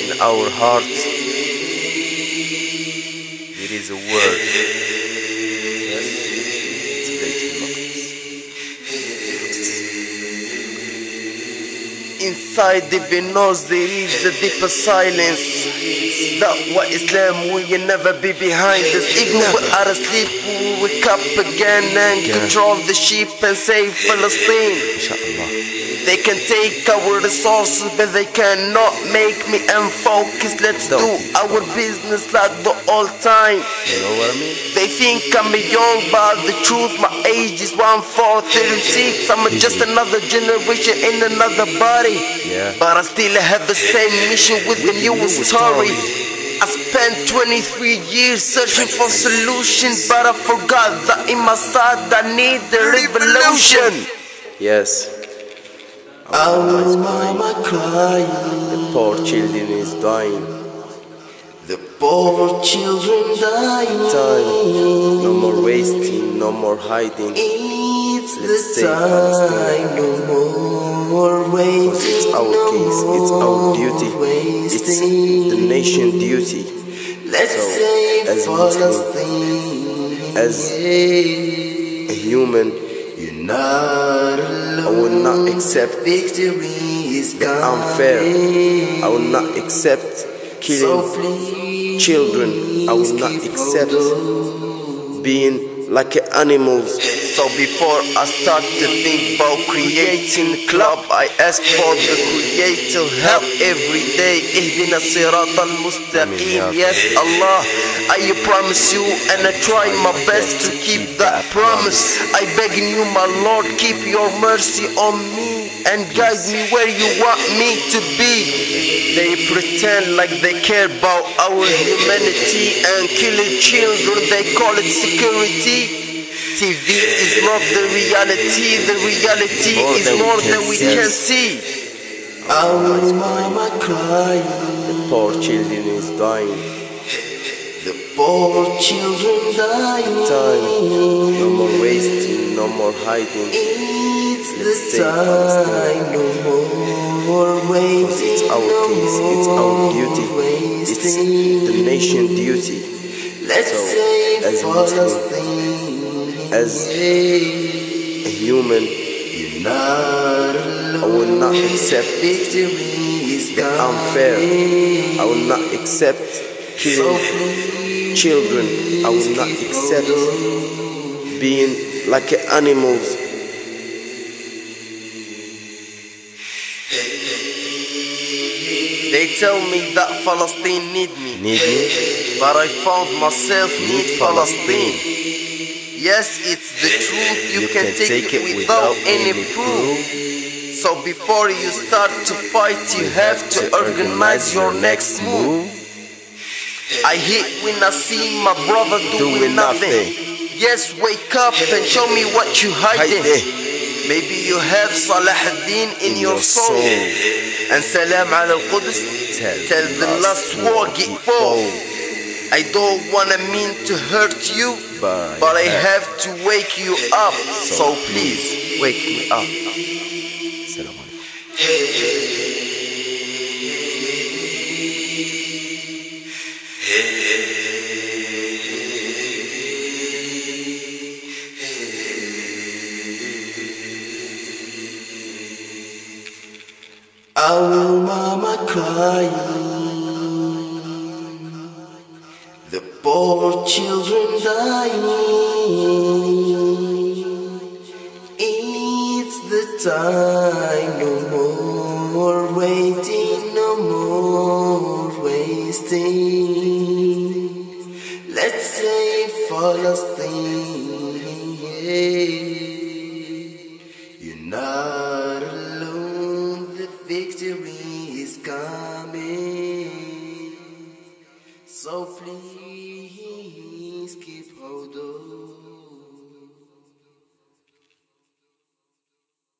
In our hearts, there is a word. Beit al-Maqdis. Inside the nose there is a deeper silence. That what Islam will never be behind us. Even we are asleep, we wake up again and control the sheep and save Palestine. They can take our resources, but they cannot make me unfocus. Let's do our business like the old time. You know what I mean? They think I'm young, but the truth, my age is one 1436. I'm just mm-hmm. another generation in another body. Yeah. But I still have the same mission with the With the newest newest story. I spent 23 years searching for solutions, but I forgot that in my side I need the revolution. Yes. Oh, Our Our mama crying. crying, The poor children is dying. the poor children dying. Time. No more wasting, no more hiding. Let's the save Palestine. time, no more waiting. Because it's our case, it's our duty. It's the nation duty. Let's So, as Muslim, as. A human, You're not alone. I will not accept victory is unfair. I will not accept So killing please children. I will not accept being like animals. So before I start to think about creating a club, I ask for the creator help every day. اهدنا الصراط المستقيم. Amen. Yes, Allah, I promise you and I try my best to keep that promise. I beg you, my Lord, keep your mercy on me and guide me where you want me to be. They pretend like they care about our humanity and killing children, they call it security. TV is not the reality, the reality More is than we more can than we can see. Our mama is mama crying, The poor children is dying. the poor children dying. Time. No more wasting, no more hiding. It's the Let's save time, Palestine. no more waiting. Because it's our no case, it's our more duty. It's the nation duty. Let's So, save as Muslim, Palestine. As. A human, You're not alone. I will not accept the unfair. I will not accept killing children. I will not accept being like animals. They tell me that Palestine need me, Need me? but I found myself need Need Palestine. Yes, it's the eh, truth. You, You can, take, it without, any proof. So before you start to fight, you have to organize your next move. I hate when I see my brother doing, nothing. Yes, wake up and show me what you hiding. Maybe you have Salah ad-Din in, In your soul. soul. And Salam ala al-Quds. Tell, Tell the last war get full. I don't wanna mean to hurt you, But, but I have to wake you up. So So please, wake me up. Salam alaikum. Our mama crying, poor children dying. It's the time, no more waiting, no more wasting. Let's save Palestine. You're not alone, the victory is coming. So please keep hold of.